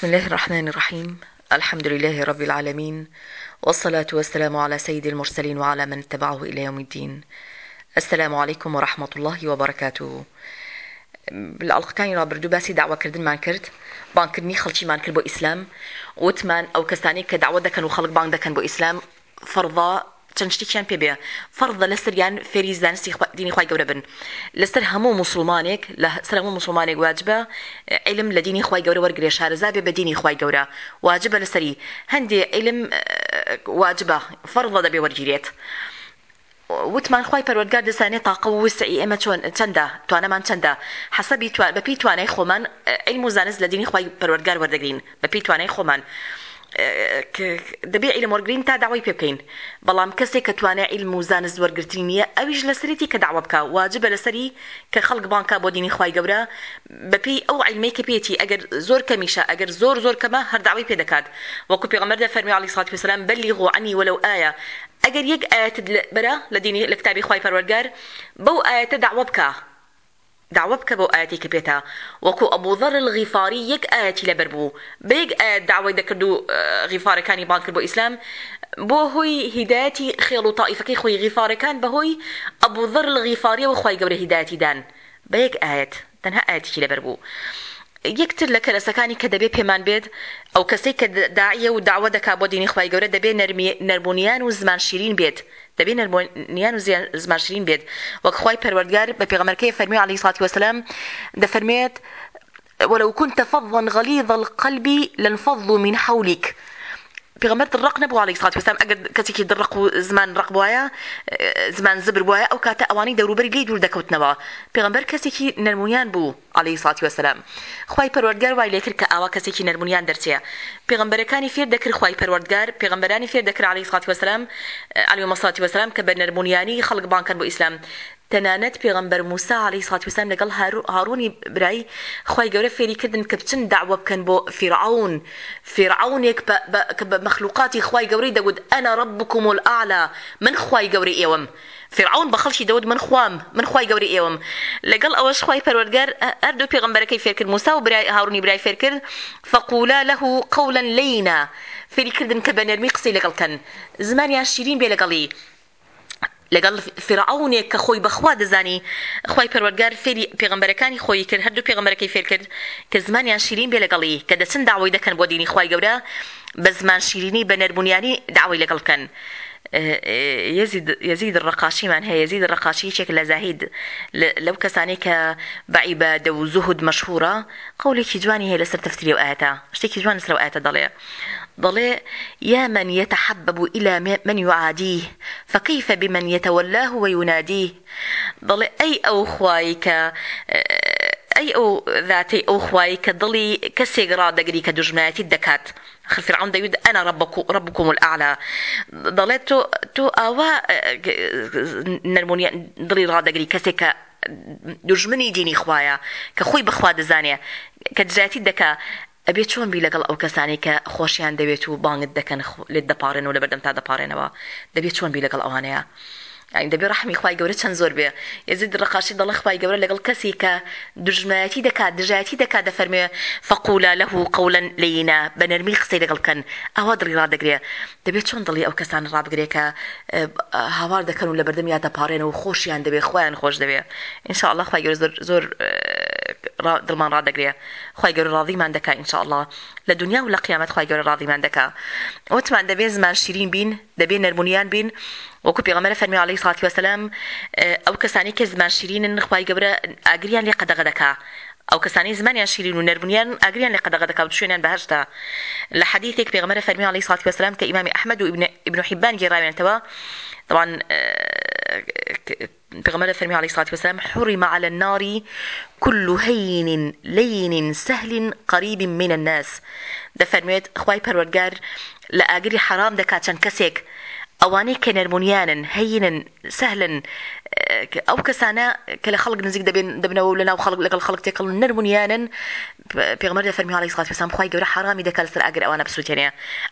بسم الله الرحمن الرحيم الحمد لله رب العالمين والصلاة والسلام على سيد المرسلين وعلى من اتبعه إلى يوم الدين السلام عليكم ورحمة الله وبركاته ئەڵلقەکانی ڕابردو باسی داواکردنمان کرد بانکردنی خەڵکیمان کرد بۆ ئیسلام وتمان ئەو کەسانی کە داوا دەکەن و خەڵک بانگ دەکەن بۆ ئیسلام فەرضا چەند شتێکیان پێ بێ فەردا لەسەر یان فێریز دانستی دینی خی گەورە بن لەسەر هەموو مسلمانێک لە سەر هەموو مسلمانێک واجبە علم لە دینی خی گەورە وەرگێ شارەزا بێ بە دینی خی گەورە واجبە لەسەری هەندێ علم واجبە فەردا دەبێ وەرگیرێت. وتمان خی پەروەگار دەزانێت تااق و وسعی ئێمە چۆن چەندە توانەمان چەندە حەسەبی بەپی توانای خۆمان ئەلم و زانست لە دینی خی پەروەگار وەردەگرین بەپی توانای خۆمان. دەبێ عیلم وەرگین تا داوای پێ بکەین بەڵام کەسێک کە توانای عیلم و زانست وەرگرتنی نییە ئەویش لە سەرێتی کە داوا بکە واجبە لەسەری کە خەڵک بانکە بۆ دینی خی گەورە بەپی ئەو عیلمەی کە پێێتی ئەگەر زۆر کەمیشە ئەگەر زۆر زۆر کەمە هەرداوای پێ دەکات وەکو پێغمەردە فەرمی علی سات پێسلام بەلی غوعنی وەلو ئایا ئەگەر یەک ئاەت بەرە لە دینی لە کتابی خی پەروەرگار بەو ئاەتە داوا بکە دعوە بکە بۆ ئاەتی کە پێێتە وەکو ئەبووذەر غیفاری یەک ئاەتی لەبەر بوو بێگ داوای دەکرد و غیفارەکانی بان کرد بۆ ئیسلام بۆ هۆی هیداەتی خێڵ و تاائیفەکەی خۆی غیفارەکان بەهۆی ئەبووذەر غیفاریەوە خی گەورە هیداەتی دان بەیەک ئاەت تەنها ئاەتکی لەبەر بوو. یەکتر لە کەرەسەکانی کە دەبێت پێمان بێت ئەو کەسەی کە داعە و داوە دەکا بۆ دینی خی گەورە دەبێت نەرمونیان و زمان شیرین بێت دەبێت نەرمونیان و زمان شیرین بێت وەک خی پەروەردگار بە پێغەمەرکەی فەرمی علی سااتی وسلام دەفەرمێت ولو كنت فظا غليظ القلب لانفضوا من حولك پیغمبر درق نبوو علی صلوات وسلام ئەگەر کەسێکی درق و زمان رق وایە زمان زبر وایە ئەو کاتە ئەوانی دەوروبەری لی دوور دەکەوتنەوە پیغمبر کەسێکی نەرمونیان بوو علی صلوات وسلام خوای پەروەردگار وای لێکرد کە ئاوا کەسێکی نەرمونیان دەرچێ پیغمبرەکانی فێر دەکرد خوای پەروەردگار پیغمبرانی فێر دەکرد علی صلوات وسلام علی صلوات وسلام کە بە نەرمونیانی خەڵک بانکەن بۆ ئیسلام تەنانەت پێغمبەر موسا علی ساتوسان لەگەڵ هاروونی برایی خی گەورە فێریکردن کە بچن داوە بکەن بۆ فرعون فرعونێک کە بە مەخلوقاتی خی گەوری دەگوت ئەنا ڕبکم و ئالا من خی گەوری ئێوەم فرعون بە خەڵکی دەوت من خوام من خی گەوری ئێوەم لەگەڵ ئەوەش خی پەروەرگەر ئەردوو پێغمبەرەکەی فێرکرد موسا و برای هاروونی برای فێرکرد فەقولا له قولا لینا فێریکردن کە بە نەرمی قسەی لەگەڵکەن زمانیان شیرین بێ لەگەڵی لەگەڵ فرعونێک کە خۆی بەخوا دەزانی خی پەروەگار فێری پێغمبەرەکانی خۆی کرد هەردوو پێغمبەرەکەی فێر کرد کە زمانیان شیرین بێ لەگەڵی کە دەچن داوای دەکەن بۆ دینی خی گەورە بە زمان شیرینی بە نەرمونیانی داوای لەگەڵکەن یزید ڕقاشیمان هەیە یزید ڕقاشی یەکێک لە زاهید لەو کەسانی کە بەعیبە دە و زوهود مەشهورە قولێکی جوانی هەیە لەسەر تەفتری و ئاەتە شتێکی جوان لەسەر ئاەتە دەڵێ ضلي يا من يتحبب إلى من يعاديه فكيف بمن يتولاه ويناديه ضلي أي أو خوايك ئەی ئەو ذاتی ئەو خوای کە دڵی کەسێک ڕادەگری کە دوژمنایەتی دەکات فرعون دەوێت ئەنا ڕبکم العالا دەڵێت تۆ تۆ ئاوا نەرمونی دڵی ڕادەگری کەسێک کە دژمنی دینی خوایە کە خۆی بخوا دەزانێ کە جاتی دەکا ئەبێت چۆن بی لەگەڵ ئەو کەسانی کە خۆشیان دەوێت و بانگت دەکەن لێت دەپارێن و لە بەردەم تا دەپارێنەوە دەبێت چۆن بی لەگەڵ ئەوانەیە يعني دەبێ ڕحمی خخوای گەورە چەند زۆر بێ ێزید ڕقاشی دەڵە خخوای گەورە لەگەڵ کەسی کە دژمایەتی دەکات دژایەتی دەکات دەفەرمێ فەقولا لەه قولەن لەینا بە نەرمی قسەی دەگەڵکەن ئەوە دڕی ڕدەگرێ دەبێت چۆن دڵی ئەو کەسان ڕابگرێکە هاوار دەکەن و لە بەردەم یا دەپارێنەوە خۆشیان دەبێ خۆیان خۆش دەبێ انشاء الله خخوای گەور زۆر دڵمان ڕدەگرێ خی گەور ڕاضیمان دەکا انشاءله لە دنیا و لە قیامەت خی گەور ڕاضیمان دەکا وتمان دەبێ زمان شیرین بین دەبێ نەرمونیان بین وەکو پێغمەرە فەرمی عليه سااتی وسلام ئەو کەسانی کە زمان شیرینن خخوای گەورە ئاگریان لێ قەدەغەدەکە ئەو کەسانی زمانیان شیرین و نەربنیان ئەگریان لە قەدەغەدەکە و شوێنیان بەهشتا لە حەدیثێک پێغمەرە فەرمی عليه سااتی وسلام کە ئیمامی ئەحمد و ابن حیبان گێڕاوێنتەوە طبعا پیغمبر فرمی علیه الصلاه والسلام حرم على النار كل هين لين سهل قريب من الناس ده فرميت خوای پروردگار لە ئاگری حرام دەکات چەند کەسێک ئەوانەی کە نەرمونیانن هەینن سەهلن ئەو کەسانە کە لە خەڵک نزیک دەبێن دەبنەوە لە ناو خەڵک لەگەڵ خەڵک تێکەڵ نەرمونیانن پێغمەر لە فەرمی هاڵی سڵات پێسان خخوای گەورە حرامی دەکات سەر ئەگەر ئەوانە بسووتێنێ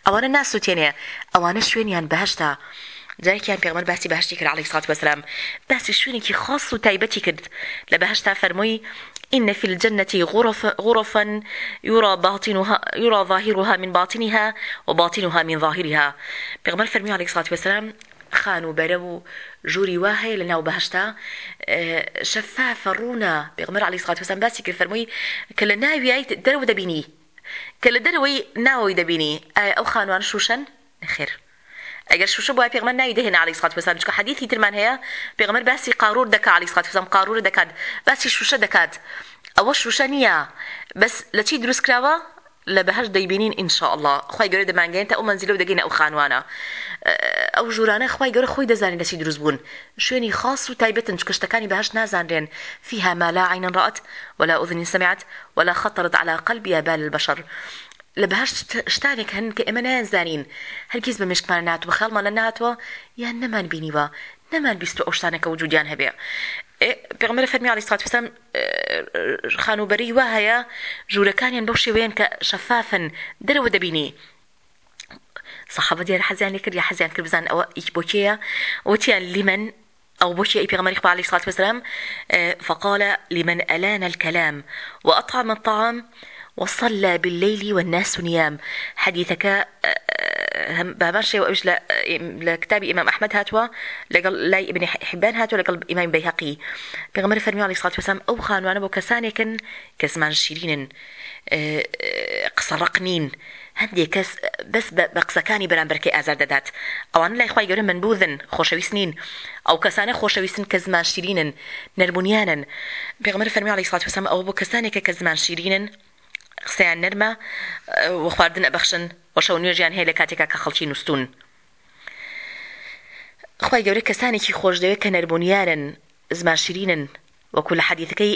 ئەوانە ناسووتێنێ ئەوانە شوێنیان بەهشتا جارێکیان پێغمەر باسی باشی کرد علی سات وەسلام باسی شوێنێکی خاص و تایبەتی کرد لە بەهشتا فەرمووی إن في الجنة غرف غرفا يرى باطنها يرى ظاهرها من باطنها وباطنها من ظاهرها بيغمر فرمي عليه الصلاة والسلام خان وبرو جوري واهي لناو بهشتا شفاف رونا بيغمر عليه الصلاة والسلام باسي كفرمي كلنا وياي درو دبيني کە لە دەرەوەی ناوەی دەبینی ئایا ئەو خانوان شوشن ئەگەر شوش بۆ پێغمە ناوی دەهێن علی سات وسان چکە حدیثی ترمان هەیە پێغمەر باسی قارور دەکات علی سات وسام قارور دەکات باسی شوشە دەکات ئەوە شوشە نییە بەس لە چی دروست کراوە لە بەهش دەیبینین ئینشاء الله خی گەورە دەمانگەێن تا ئەو منزیلە و دەگەینە ئەو خانوانە ئەو ژورانە خی گەورە خۆی دەزانین لەچی دروست بوون شوێنی خاص و تایبەتن کشتەکانی بەهش نازانرێن فيها ما لا عين رأت ولا أذن سمعت ولا خطرت على قلب يا بال البشر لە بەهشت شتانێک هەن کە ئێمە نایانزانین هەرگیز بە مشکمان ناتوە خەڵمان لە ناتوە یان نەمان بینیوە نەمان بیست ئەوشتانەکە وجودیان هەبێ پێغمەر فەرمی علی ساتوسم خانوبەری وا هەیە ژوورەکانیان بەو شێوەیەن کە شەفافن دەرەوە دەبینی صحابە دیێر حەزیان لێ کرد یا حەزیان کرد بزان ئەوە ئیچ بۆکیەیە وتیان لیمەن أو بوشي بيغمري خبا عليه الصلاة والسلام فقال لمن ألان الكلام وأطعم الطعام وصلى بالليل والناس نيام حديثك باباشي وأوش لكتاب إمام أحمد هاتوا لقل لا ابن حبان هاتوا لقل إمام بيهقي بيغمر فرمي عليه الصلاة والسلام أو خانوانا بو كسانكن كسمان شيرين قسەڕقنین هەندێک کەس بەس بە قسەکانی بەرامبەرکەی ئازار دەدات ئەوان لای خی گەورە من بووذن خۆشەویست نین ئەو کەسانە خۆشەویستن کە زمان شیرینن نەرمونیانن پێغمر فەرمی علی سات وسم ئەو بۆ کەسانێکە کە زمان شیرینن قسەیان نەرمە و خواردن ئەبەخشن وەشە و نوێژیان هەیە لە کاتێکا کە خەڵکی نووسون خی گەورە کەسانێکی خۆش دەوێت کە نەربوونیارن زماشرینن وەکو لە حەدیتەکەی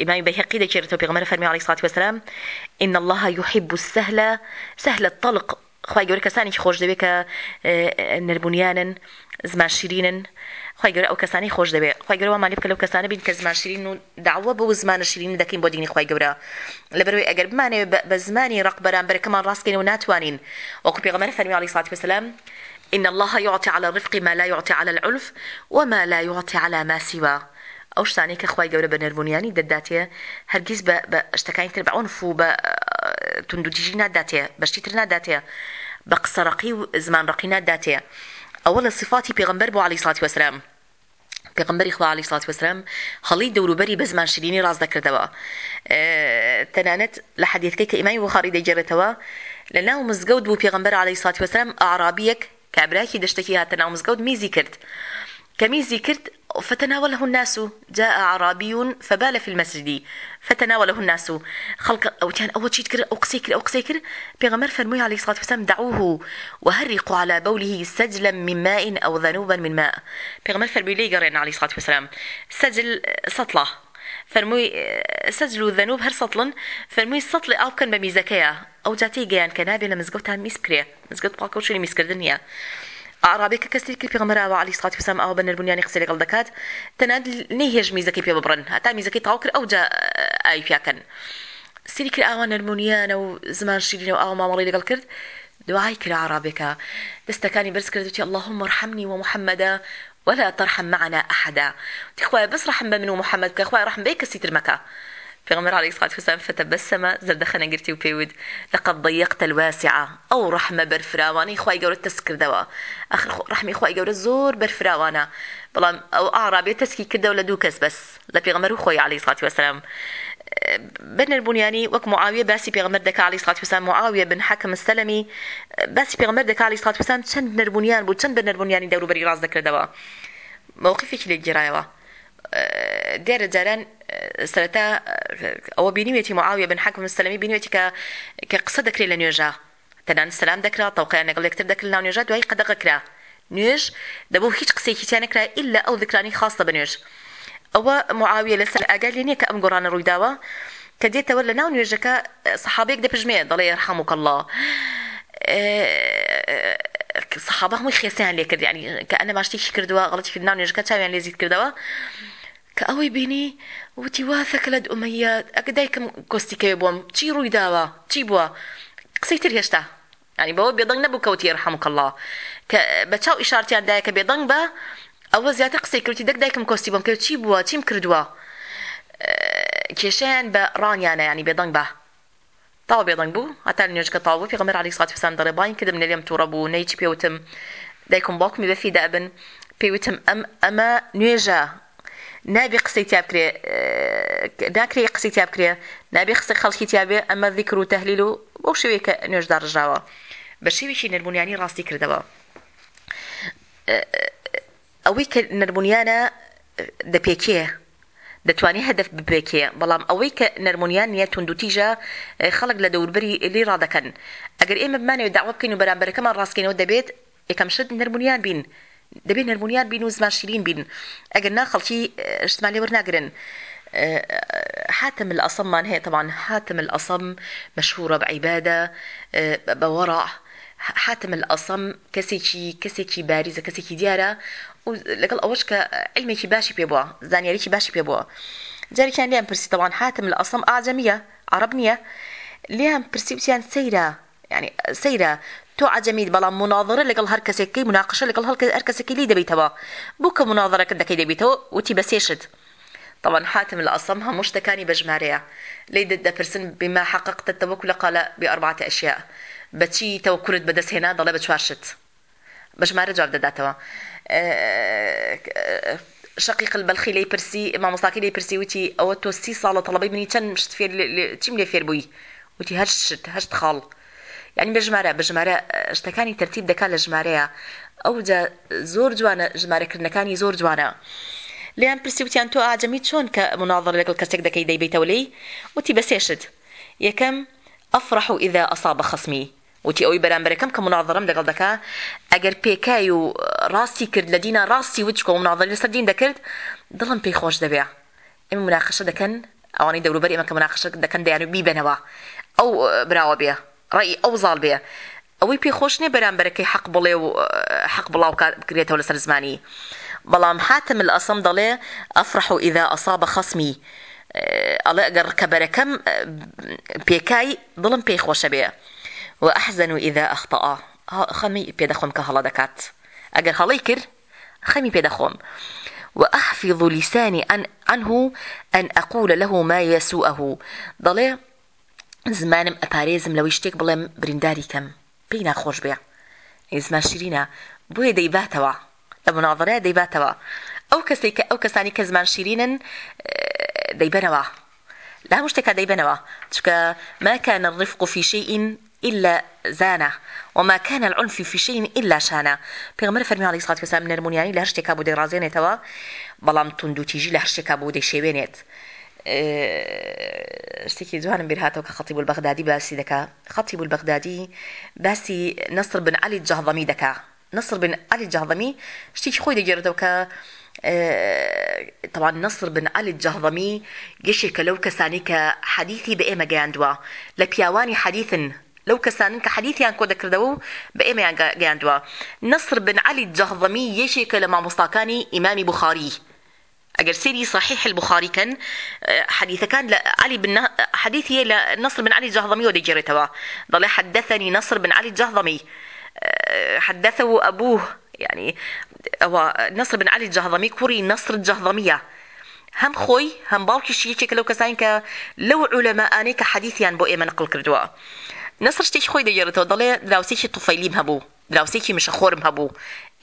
ئمامی بەهقی دەکێتەوە پێغمەرە فەرمی علی سات وەسلام ان الله يحب السهل سهل الطلق خی گەور کەسانی خۆش دەوێت کە نربوونیانن زمان شیرینن خی گەور ئەو کەسانی خۆش دەوێت خی گەورەوە مالی بکە لەو کەسانە بین کە زمان شیرین و داوە بە زمانە شیرین دەکەین بۆ دینی خی گەورە لەبەروی ئەگەر بمانێ بە زمانی ڕق بەرامبەرەکەمان ڕاستکەین و ناتوانین وەکو پێغمەر فەرمی علی سات بەسلام إن الله يعطي على الرفق ما لا يعطي على العلف وما لا يعطي على ما سواه ئەو شتانی کە خخوای گەورە بە نەرربونیانی دەداتێ هەرگیز بە شتەکانی تر بە ئەوف و بە تونندودیژی ناداتێ بەشتی تر ناداتێ بە قسەڕقی و زمان ڕقی ناداتێ ئەوە لە سفاتی پێغمبەر بۆ علی سڵاتی وەسرم پێغمبەری خوا علی سڵات وەسرم هەڵی دەوروبەری بە زمان شیرینی ڕاز دەکردەوە تەنانەت لە حەدیتەکەی کە ئیمانی وخاری دەجێرێتەوە لە ناو مزگەوت بوو پێغمبەر علی سڵات وەسرم ئارابیەک کابراکی دەشتێکی هاتە ناو مزگەوت میزی کرد کە میزی کرد فتناوله الناس جاء أعرابي فبال في المسجد فتناوله الناس خلق أو كان أول شيء تكر أو قسيكر أو قسيكر بيغمر فرمي عليه الصلاة والسلام دعوه وهرقوا على بوله سجلا من ماء أو ذنوبا من ماء بيغمر فرمي لي قرأنا عليه الصلاة والسلام سجل سطلة فرمووی سەجل و دەنوب هەر سەڵن فەرمووی سەڵی ئاو بکەن بە میزەکەیە ئەو جاتی گەیان کە نابێ لە مزگەوت تا میس بکرێ مزگەوت پاکەوتشی میسکردن نیە عرابێککە کەسی کە پێغمەراوە علی سات وسام ئەو بە نەربوونیانی قسە لەگەڵ دەکات تەنات نەیهێژ میزەکەی پێ ببڕن هەتا میزەکەی تاو کرد ئەوجا ئایپیاکەن سری کرد ئاوا نەرمونیانە و زمان شیرینەوە ئاوا مامەڵی لەگەڵ کرد دوعای کرا عرابێکە دەستەکانی بەرز کردوتی اللهم ارحمني ومحمدا ولا ترحم معنا أحدا تخوي بس رحم بمن محمد كخوي رحم بيك سيتر مكة پیغمبر علیه الصلاة والسلام فتبسم زردخانه گرتی و پیود لقد ضيقت الواسعه او رحمه برفراوانی خوای گەورە تسکر دەوە اخر رحمی خوای گەورە زۆر برفراوانە بەڵام ئەو ئارابێ تسکی کردەوە لە دوو کەس بەس لە پیغمبر و خۆی علیه الصلاة والسلام بنر بنياني وك معاوية باسي بيغمر دكا عليه الصلاة والسلام معاوية بن حكم السلمي باسي بيغمر دكا عليه الصلاة والسلام چند نر بنيان بو چند بنر بنياني دورو بري راز دكر دوا موقفك لك جرايوه دیارە جاران سرەتا ئەوە بینیوێتی معاویە بن حکم مستەلمی بینوێتی کە کە قسە دەکرێت لە نوێژە تەنان سلام دەکرا تەوقیان لەگەڵ لەکتتر دەکرد ناو نوێژە دوای قەدەقەکرا نوێژ دەبوو هیچ قسێکی تیانەکرا ئللا ئەو ذکرانی خاستە بە نوێژ ئەوە معاویە لەسەر ئاگال نییە کە ئەم گۆڕانە ڕوویداوە کە دێتەوە لە ناو نوێژەکە سەحابێک دەپژمێ دەڵێ ڕحمووکە الله سەحابە هەمووی خێسیان لێ کرد ینی کە ئەنە باشتێکی کردووە غڵەتی کردناو نوێژەکە چاویان لێزیت کردەوە کە ئەوەی بینی وتی واسەکە لە ئومەیە ئەگە دایکم کۆستیکەوێ بۆم چی ڕووی داوە چی بووە قسەی تر هێشتا ینی بەوە بێدەنگ نەبوو کەوتی ڕحمکەڵا کە بە چاو ئیشارتیان دایکە بێدەنگ بە ئەوە زیاتر قسەی کردی دەک دایکم کۆستی بم کە چی بووە چیم کردووە کێشیان بە ڕانیانە ینی بێدەنگ بە تاو بێدەنگ بوو هەتا نوێژکە تاوە پێغمەر علی سات پسان دەڕێ باین کردم لێم تووڕە بوو نەیچی پێوتم دایکم باوکمی بەفی دابن پێوتم ئەم ئەمە نوێژە نابێ قسەی تیا بکرێ ناکرێ قسەی تیا بکرێ نابێ قسە خەڵکی تیاابێ ئەمە ذیکر و تەهلیل و بۆ شوێکە نوێژدا ڕژاوە بە شێویشی نەربوونیانی ڕاستی کردەوە ئەوەی کە نەربوونیانە دەپێکێ دەتوانانی هەدف بپێکێ بەڵام ئەوەی کە نەرمونیان نیە تونندوتیژە خەڵک لە دەوربری لی ڕادەکەن ئەگەر ئێمە بمانێت داوا بکەین و بەرامبەرەکەمان ڕاستکەینەوە دەبێت یەکەم شت نەرمونیان بین دەبێت نەرمونیان بین و زمان شیرین بین ئەگەر نا خەڵکی شتمان لێوە ناگرن. حاتم الأصم من هي طبعا حاتم الأصم مشهورة بعبادة بورع حاتم الأصم کەسێکی کەسێکی باریزە کەسێکی دیارە و لەگەڵ ئەوەش کە علمێکی باشی پێ بووە زانیارێکی باشی پێ بووە جارێکیان لیان پرسیتەوان حاتم لە ئەسم ئاجەمیە عرب نییە لیان پرسیوسیان سەیرە ینی سەیرە تۆ عجەمیت بەڵام مناظرە لەگەڵ هەر کەسێکی مناقشە لەگەڵ هەڵکە هەر کەسێکی لی دەبیتەوە بوو کە مناظرەکە دەکەی دەبیتەوە وتی بەسێشت طبعا حاتم الأصم هموش تكاني بجماريا ليد دبرسن بما حققت التوكل قال بأربعة أشياء بتشي توكلت بدس هنا ضل بتشوارشت بجمارة جواب دداتوا شقيق البلخي لي برسي ما مصاكي لي برسي وتي أو توسي صالة طلبي مني تن مشت فير تيم لي فير بوي وتي هشت هشت خال یعنی بە ژمارە بە ژمارە شتەکانی ترتیب دەکات لە ژمارەیە ئەو زۆر جوانە ژمارەکردنەکانی زۆر جوانە. لیان پرسیوتیان تۆ ئاجەمی چۆن کە مناڵڕ لەگەڵ کەسێک دەکەی دەیبیتەوە لی وتی بەسێشت یەکەم ئەفرح و ئیدا ئەسا بە خسمی وتی ئەوی بەرامبەرەکەم کە مناظرم لەگەڵ دەکا ئەگەر پێکای و ڕاستی کرد لە دینە ڕاستی وچکۆ و مناظر لەسەر دین دەکرد دڵم پێی خۆش دەبێ ئێمە مناقشە دەکەن ئەوانەی دەوروبەر ئێمە کە مناقشە دەکەن دەیان و بیبەنەوە ئەو براوە بێ ڕای ئەوزاڵ بێ ئەوەی پێ خۆش نیە بەرامبەرەکەی حەق بڵێ و حەق بڵاو بکرێتەوە لەسەر زمانی بەڵام حاتم لە ئەسم دەڵێ ئەفرح و ئیدا ئەسا بە خەسمی ئەڵێ ئەگەر کەبەرەکەم پێکای دڵم پێی خۆشە بێ و ئەحزن و ئیدا ئەخپەا خەمی پێدەخۆم کە هەڵە دەکات ئەگەر هەڵی کرد خەمی پێدەخۆم وأحفظ لساني أن عنه أن أقول له ما يسوءه ضلي زمانم ئەپارێزم لەوەی شتێک بڵێم برینداری کەم پێی ناخۆش بێ ئێزما شیرینە بۆیە دەیباتەوە لە مناڵڕەیە دەیباتەوە ئەو کەسی کە ئەو کەسانی کە زمان شیرینن دەیبەنەوە لا شتێکە دەیبنەوە چکە ماکان الرفق في شيء إلا زانه وما كان العنف في شيء إلا شانه پێغمبەر فەرمی علی سات کەسا نەرمونیانی لە هەر شتێکا بۆ دەیڕازێنێتەوە بەڵام تونند و تیژی لە هەر شتێکا بۆ دەیشێوێنێت شتێکی جوانم بیر هاتەوە کە خەتی بولبەغدادی باسی دەکا خەتی بولبەغدادی باسی نصر بن علی جاهڵەمی دەکا نصر بن علی جاهڵەمی شتێکی خۆی دەگێرتەوە کە طبعا نصر بن علي الجهضمي گەشێکە لەو کەسانی کە حەدیثی بە ئێمە گەیاندووە لە پیاوانی حەدیثن لەو کەسانن کە حەدیثیان کۆ دەکردەوە و بە ئێمەیان گەیاندووە نصر بن علی جەهضەمی یەشێکە لە مامۆستاکانی ئیمامی بخاری اگر سيري صحيح البخاري كان حديث كان علي بن حديث هي نصر بن علي الجهضمي ودي جريتوا ضل حدثني نصر بن علي الجهضمي حدثه ابوه يعني هو نصر بن علي الجهضمي كوري نصر الجهضميه هم خۆی هەم باوکی شیەکێک لەو کەسانی کە لەو علەمەانەی کە حەدیثیان بۆ ئێمە نەقل کردووە. نەسر شتێک خۆی دەگەێتەوە دەڵێ داوسێکی توفەیلیم هەبوو دراوسێکی مشەخۆرم هەبوو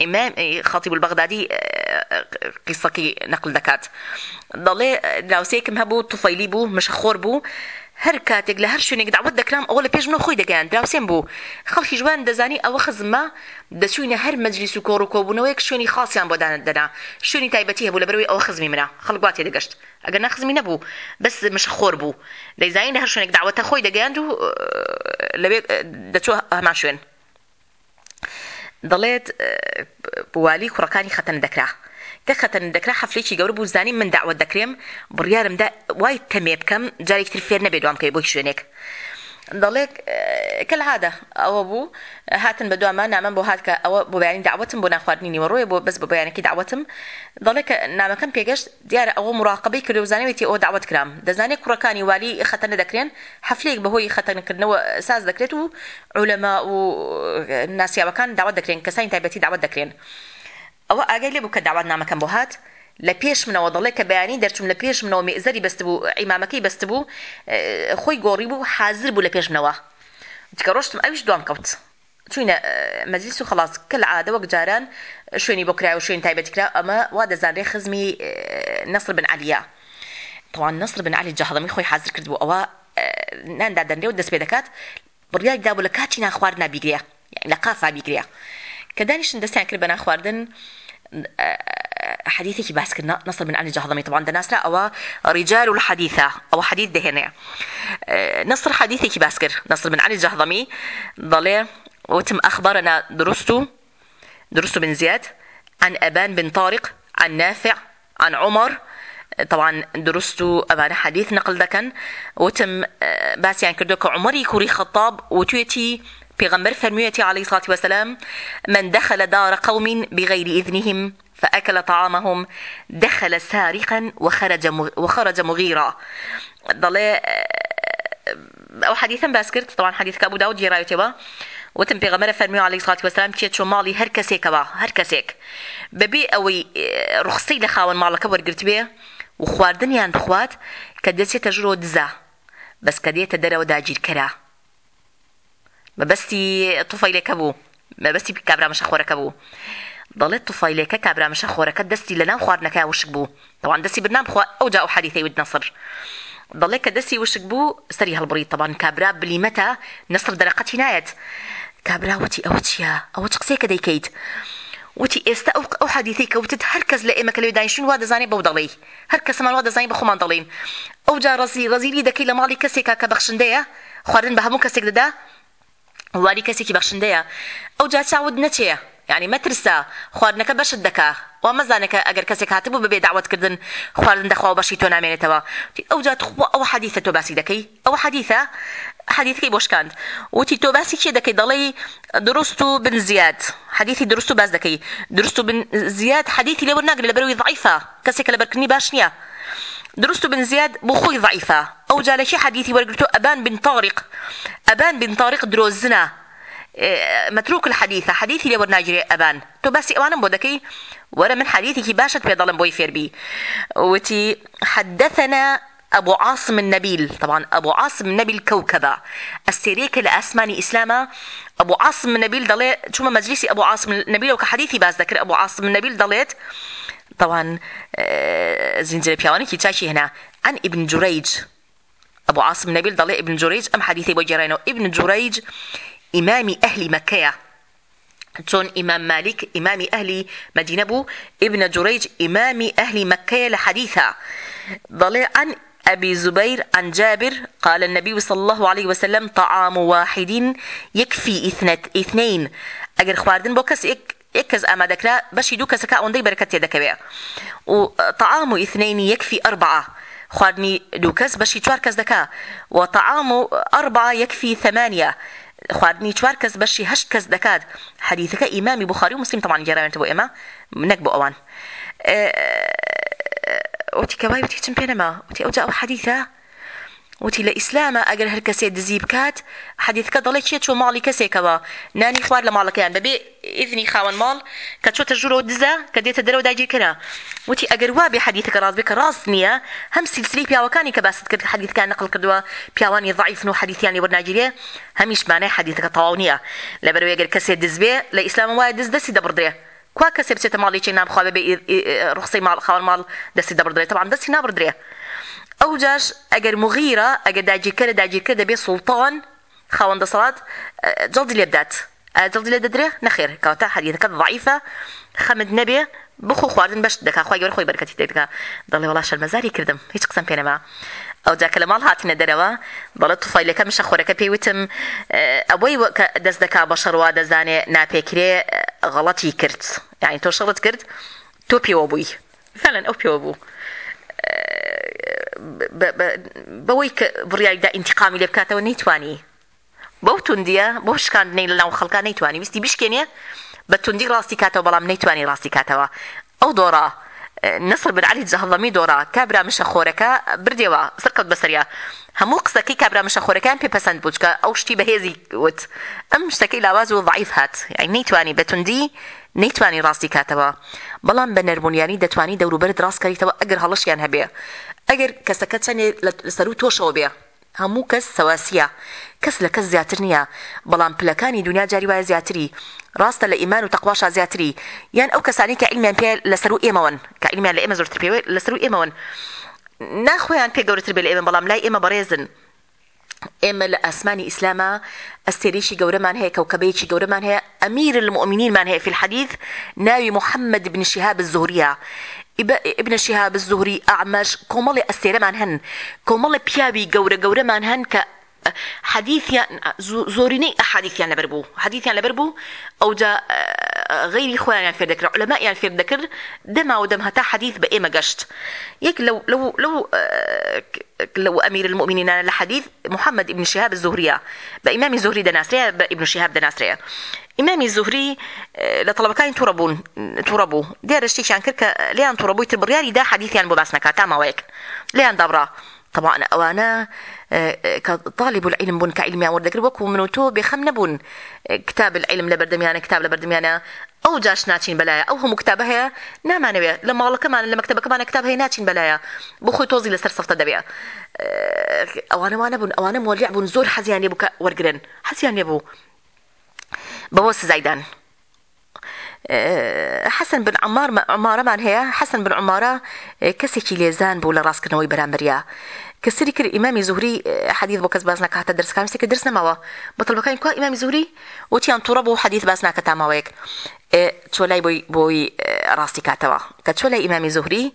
ئیمام خەتیب البەغدادی قیسەکی نەقل دەکات دەڵێ دراوسێکم هەبوو توفەیلی بوو مشەخۆر بوو هەر کاتێک لە هەر شوێنێک داوت دەکرام ئەوە لە پێش منە خۆی دەگەیان دراوسێن بوو خەڵکی جوان دەزانی ئەوە خزممە دەچوینە هەر مەجلیس و کۆڕ و کۆبوونەوەیەک شوێنی خاصیان بۆدانت دەنا شوێنی تایبەتی هەبوو لە بەروی ئەوە خزمی منە خەڵگوات تێ دەگەشت ئەگەر نەخزمی نەبوو بەس مشەخۆر بوو دەیزانین لە هەر شوێنێک داوەتە خۆی دەگەیاند و لەوێ دەچوە هەمان شوێن دەڵێت بوالی کوڕەکانی خەتەن دەکرا کە خەتەن دەکرا حفلێکی گەورە بوو زانی من داوە دەکرێم بڕیارمدا وای تەمێ بکەم جارێکتر فێر نەبێ دوام کەی بۆی شوێنێک دەڵێک کەل هادا ئەوە بوو هاتن بە دوامە نامەم بۆ هاتکە ئەوە بۆ بەیانی داوتم بۆ ناخواردنی نیوەڕۆی بۆ بەس بە بەیانێکی داوتم دەڵێک نامەکەم پێگەشت دیارە ئەوە مراقبی کرد وزانێتی ئەو داوت کرام دەزانێت کوڕەکانی والی خەتەنە دەکرێن هەفلێک بەهۆی خەتەنکردنەوە ساز دەکرێت و ئەولەما و ناسیاوەکان داوت دەکرێن کەسانی تایبەتی داوت دەکرێن ئەوە ئاگەی لێ بوو کە داوات نامەکەم بۆ هات لە پێش منەوە دەڵێ کە بەیانی دەرچوم لە پێش منەوە مێزەری بەست بوو ئیمامەکەی بەست بوو خۆی گۆڕی بوو حاضر بوو لە پێش منەوە چکە ڕۆشتم ئەویش دوام کەوت چوینە مەجلیس و خلاص کە لە عادە وەک جاران شوێنی بۆ کرا و شوێن تایبەتکرا ئەمە وا دەزانێ خزمی نەسر بن علیە تەوان نەسر بن علی جاهڵمی خۆی حاضر کردبوو ئەوە ناندا دەندێ و دەست پێ دەکات بڕیاکدا بوو لە کاتی ناخوارد نابیگرە لە قافا بیگرە کە دانیشن دەستیان کرد بە ناخواردن حديثك باسكنا نصر من عن الجهضمي طبعا ده ناس لا أو رجال الحديثة أو حديث دهنا نصر حديثك باسكر نصر من عن الجهضمي ضلي وتم أخبرنا درسته درسته بن زياد عن أبان بن طارق عن نافع عن عمر طبعا درست أبان حديث نقل دكن وتم باس يعني كردوك عمري كوري خطاب وتويتي پیغمبر فرميتي عليه الصلاة والسلام من دخل دار قوم بغير إذنهم فأكل طعامهم دخل سارقا وخرج وخرج مغيرا ضل او حديثا باسكرت طبعا حديث كابو داود جيرايو تبا وتم بيغمرة فرمي عليه الصلاة والسلام تشيت شو مالي هر كسيك با هر كسيك ببي اوي رخصي لخاون مالك ورقرت بيه وخواردنیان بخوات کە دەچێتە ژرۆ دزا بەس کە دێتە دەرەوە داگیرکەرا بەبستی توفەیلەکە بوو بەبستی کابرامەشە خۆرەکە بوو بەڵێت توفایلەکە کابرامشە خۆرەکە دەستی لەناو خواردنەکە وشک بوو دەوان دەستی بنام خوا ئەو جا و حریتەی ود نەسر بەڵێ کە دەستی وشک بوو سەری هەڵبڕی تەبان کابرا بلیمەتە نەسر دەرەقەتی نایەت کابرا وتی ئەوە چیە ئەوە چ قسێکە دەیکەیت وتی ئێستا ئەو ئەو حدیثی کەوتت هەر کەس لە ئێمە کەلوی دانیشون وا دەزانێت بەو دەڵێ هەر کەسمان وا دەزانین بە خۆمان دەڵێن ئەو جا ڕزی ڕزیلی دەکەی لە ماڵی کەسێکا کە بەخشندەیە خواردن بە هەموو کەسێک دەدا واری کەسێکی بەخشندەیە ئەو جا چاود نەچەیە یعنی مەترسە خواردنەکە بەشت دکا وا مەزانەکە ئەگەر کەسێک هاتبوو ببێ داوتکردن خواردن دەخوا بەشی تۆ نامێنێتەوە ئەو جات ئەو حەدیثە تۆ باسی دەکەی ئەو حەدیثە حەدیثەکەی بۆشکاند وتی تۆ باسی کێ دەکەی دەڵێ دروست و بن زیاد حەدیثی دروست و باز دەکەی دروست و بن زیاد حەدیثی لەوە ناگرێت لە بەروی ضعیفە کەسێک لە بەرکردنی باش نییە درست بن زياد بخوي ضعيفة أو جالشي حديثي ورقلتو أبان بن طارق أبان بن طارق دروزنا مەتروک حەدیثە حەدیثی لێ وەرناگیرێ ئەبان تۆ باسی ئەوانم بۆ دەکەی وەرە من حەدیثێکی باشت پێ دەڵم بۆی فێربی وتی حدثنا أبو عاصم النبيل طبعا أبو عاصم النبيل كوكبة السيريك لأسماني إسلاما أبو عاصم النبيل ضليت شو مجلسي أبو عاصم النبيل وكحديثي باز ذكر أبو عاصم النبيل ضليت طبعا زنجر بيواني كي تاشي هنا عن ابن جريج أبو عاصم النبيل ضليت ابن جريج أم حديثي بجرينه ابن جريج ئیمامی ئەهلی مەکەیە چۆن ئیمام مالیک ئیمامی ئەهلی مەدینە بوو ئبنە جوڕیج ئیمامی ئەهلی مەکەیە لە حەدیثە دەڵێ ئەن أبي زبير عن جابر قال النبي صلى الله عليه وسلم طعام واحد يكفي اثنين أجر خواردن بوكس ئێککەس ئامادەکرا بەشی دوو کەسەکە ئەوەندەی بەرەکە تێدەکەوێت و تەعام و ئیثنینی یەکفی ئەربعە خواردنی دوو کەس بەشی چوار کەس دەکا و تەعام و ئەربع یەکفی ثمانیە خواردنی چوار کەس بەشی هەشت کەس دەکات حەدیثەکە ئیمامی بخاری و مسلیم تەمان گەێراوێتەوە ئێمە نەک بۆ ئەوان وتی کەوای وتی چم پێنەما وتی ئەوجا ئەو حەدیثە وتی لە ئیسلامە ئەگەر هەر کەسێ دزی بکات حەدیثکە دەڵێ چێ چۆ ماڵی کەسێکەوە نانی خوار لە ماڵەکەیان دەبێ ئذنی خاوەن ماڵ کە چۆتە ژوورەوە دزە کە دێتە دەرەوە داگیرکەرا وتی ئەگەر وا بێ حەدیثەکە ڕاست بێ کە ڕاست نییە هەم سیسلی پیاوەکانی کە باست کرد حەدیثکان نقل کردووە پیاوانی ضعیفن و حەدیثیانی وەرناگیرێ هەمیشمانای حەدیثەکە تەواو نییە لەبەرەوە ئەگەر کەسێ دزبێ لە ئیسلام وایە دز دەستی دەبڕدرێ کوا کەسێ بچێتە ماڵی چی نامخوا بێ ڕخسەی ماڵ خاوەن ماڵ دەستی دەبڕدرێت تەوان دەستی نابڕدرێ ئەو جاش ئەگەر مغیرە ئەگە داگیرکەرە داگیرکە دەبێت سوڵتان خاوەندە سەڵات جڵدی لێ بدات جڵدی لێ دەدرێ نەخێر کەوتە حەریەکە ضعیفە خەمت نەبێ بخۆ خواردن بەش دەکا خخوای گەور خۆی بەرکەتی دەکا دەڵێ وڵا شەرمەزاری کردم هیچ قسم پێنەما ئەو جاکە لە ماڵ هاتینە دەرەوە بەڵە توفایلەکە مشە خۆرەکە پێیوتم ئەوەی دەست دەکا بە شەڕوا دەزانێ ناپێکرێ غەڵەتی کرد یعنی تۆ شەڵت کرد تۆ پێوە بووی فەلەن ئەو پێوە بوو بەوەی کە بڕیایدا ئینتقامی لێ بکاتەوە نەیتوانی بەو تونندە بۆ شکاندنەی لە ناو خەڵکان نەیتوانی ویستی بشکێنێ بە توندی ڕاستی کاتەوە بەڵام نەیتوانی ڕاستی کاتەوە ئەو دۆڕە نصر بن علی جەهڵەمی دۆڕە کابرا مشە خۆرەکە بردێەوە سەرکەوت بەسەریا هەموو قسەکەی کابرا مشە خۆرەکان پێ پەسەند بچکە ئەو شتی بەهێزی وت ئەم شتەکەی لاواز و ضعیف هات نەیتوانی بە توندی نەیتوانی ڕاستی کاتەوە بەڵام بە نەرمونیانی دەتوانی دەوروبەر دراستکەیتەوە ئەگەر هەڵشیان هەبێ ئەگەر کەسەکە چەنێ لەسەر و تۆشەوە بێ هەموو کەس سەواسیە کەس لە کەس زیاتر نییە بەڵام پلەکانی دنیا جاری وایە زیاتری ڕاستە لە ئیمان و تەقواشا زیاتری یان ئەو کەسانی کە ئیلمیان پێ لەسەر و ئێمەون کە ئیلمیان لە ئێمە زۆرتر پێوێ لەسەر و ئێمەون ناخۆیان پێ گەورەتر بێ لە ئێمە بەڵام لای ئێمە بەڕێزن ئێمە لە ئاسمانی ئیسلامە ئەستێریشی گەورەمان هەیە کەوکەبەیەکی گەورەمان هەیە ئەمیر المؤمنینمان هەیە فی الحديث ناوی محەممەد بن شهاب الزهرية ابن شهاب الزهری ئامەش کۆمەڵی ئەستێرەمان هەن کۆمەڵی پیاوی گەورە گەورەمان هەن کە حديثيان زوريني أحاديثيان لبربو حديثيان لبربو أو جا غيري خوان يعني فير ذكر علماء يعني فير ذكر دما ودم هتا حديث بإيما قشت يك لو لو لو لو أمير المؤمنين لحديث محمد ابن شهاب الزهرية بإمام الزهري دناسرية بابن شهاب دناسرية ئیمامی زوهری لە تەڵەکانی تووڕەبوون تووڕەبوو دیێرە شتێکیان کرد کە لیان تووڕەبووی تر بڕیاری دا حەدیثیان بۆ باسنەکە تا ماوەیەک لیان دەبڕا طبعا ئەوانە كطالب العلم بوون کە عیلمیان وەردەگر وەکو من و تۆ بێخەم نەبوون کتاب العلم لە بەردەمیانە کتاب لە بەردەمیانە ئەو جاش ناچین بەلایە ئەو هەموو کتاب هەیە نامانەوێت لە ماڵەکەمان لە مەکتتەبەکەمانە کتاب هەیە ناچین بەلایە بۆ خۆی تۆزی لەسەر سەفتە دەبێت ئەوانەوانە بوون ئەوانە مۆلیع بوون زۆر حەزیان لێ بوو کە وەرگن حەزیان لێ بوو بەوە سزایدان. حەسن بن عمار عمارەمان هەیە حەسن بن عمارە کەسێکی لێزان بوو لە ڕاستکردنەوەی بەرامبریا کەسری کرد ئیمامی زوهری حەدیث بۆ کەس باز نکاتە دەرسکانسێککە دەرس نەماوە بەتەلبەکانی کو ئیمامی زوهری وتیان تووڕە بۆ حەدیث باز ناکە تاماوەیەک چۆلای بۆی بۆی ڕاستی کاتەوە کە چۆلای ئیمامی زوهری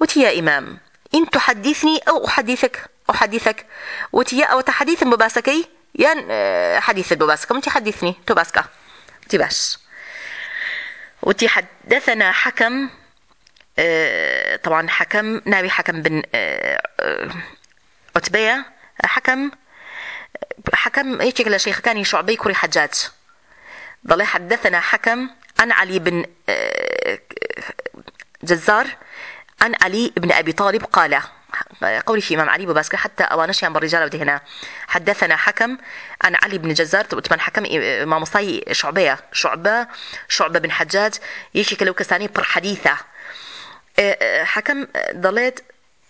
وتی یا ئیمام ئین تو حەدیثنی ئەو حەدیثك ئەو حەدیثك وتی یا ئەوەتە حەدیثم بۆ باسەکەی یان حەدیثت بۆ باسەکەم تی حەدیثنی تۆ باسکە تی باش وتي حدثنا حكم طبعا حكم ناوي حكم بن عتبية حكم حكم هيك شيخ كان شعبي كوري حجاج ضل حدثنا حكم عن علي بن جزار عن علي بن أبي طالب قال قولي في إمام علي بباسكة حتى أوانش يعني بالرجال ودي هنا حدثنا حكم عن علي بن جزار تمن حكم ما مصاي شعبية شعبة شعبة بن حجاج يشي كلو كساني بر حديثة حكم ضليت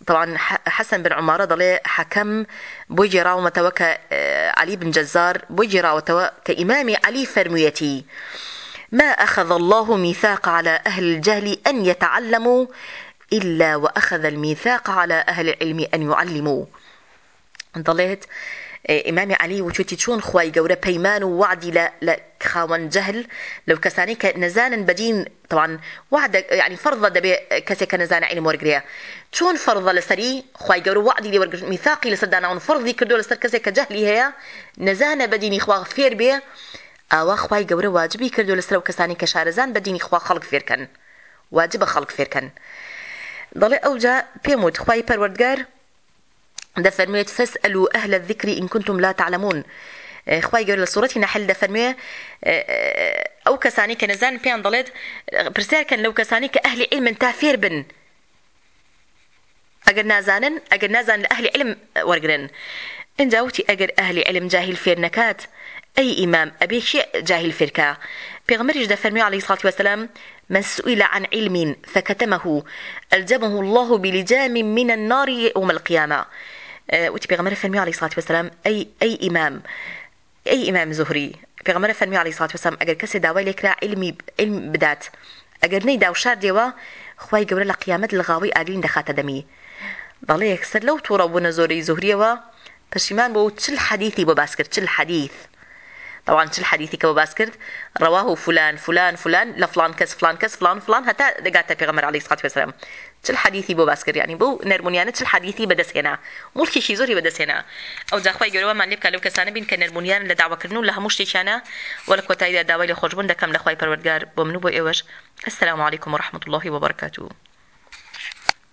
طبعا حسن بن عمارة ضلي حكم بوجي راو متوكا علي بن جزار بوجي راو كإمام علي فرميتي ما أخذ الله ميثاق على أهل الجهل أن يتعلموا إلا وأخذ الميثاق على أهل العلم أن يعلموه دەڵێت ئیمامی علی وچێتی چۆن خی گەورە پەیمان و وعدی لە خاوەن جەهل لەو کەسانی کە نەزانن بەدین تاوان ینی فەرضە دەبێ کەسێک کە نەزانە عین وەرگرەیە چۆن فەرضە لەسەری خی گەور وعدی لێوەرگ میثاقی لەسەرداناون فەرضی کردو لەسەر کەسێک کە جەهلی هەیە نەزانە بەدینی خوا فێر بێ ئاوا خی گەورە واجبی کردو لەسەر و کەسانی کە شارەزان بەدینی خوا خەڵک فێرکەن واجب بە خەڵک فێرکەن. دەڵێ ئەوجا پێم وت خی پەروەردگار دەفەرموێت فەس ئەل و ئەهلە ذکری ئینکنتم لا تعلمون خی گەور لە سوەتی نەحل دەفەرموێ ئەو کەسانی کە نەزان پێیان دەڵێت پرسیارکەن لەو کەسانی کە ئەهلی ئیمن تا فێر بن ئەگەر نازانن ئەگەر نازان لە ئەهلی علم وەرگن اینجا وتی ئەگەر ئەهلی علم جاهل فێر نەکات ئەی ئیمام ئەبێکی جاهل فرکە پێغمەریش دەفەرمی علی سڵاتی وەسلام من سئل عن علم فكتمه ألجمه الله بلجام من النار يوم القيامة وتي بيغمر فرمي عليه الصلاة والسلام أي, أي إمام أي إمام زهري بيغمر فرمي عليه الصلاة والسلام أجر كسي داوي لكرا علمي علم بدات ئەگەر نەی داوشار دێوە خی گەورە لە قیامەت لەغاوی ئاگرین دەخاتە دەمی بەڵێ یەکسەر لەو تووڕە بوونە زۆرەی زۆریەوە پشیمان بۆ و چل حەدیثی بۆ باسکرد چل حەدیث طبعا چ حدیثی کە باس کرد ڕواه فلان فلان فلان لە فلان کەس فلان کەس فلان فلان هەتا دەگاتە پێغەمەر علی سقات وسلام چ حدیثی بۆ باس کرد یعنی بۆ نەرمونیانە چ حدیثی بەدەستهێنا ملکیشی زۆری بەدەستهێنا ئەو جاخوای گەورەمان لێ بکە لەو کەسانە بین کە نەرمونیان لە داواکردن و لە هەموو شتێکیانە وە لە کۆتاییدا داوای لە خۆشببوون دەکەم لەخوای پەروەردگار بۆ من و بۆ ئێوەش السلام علیکم و رحمة الله وبركاته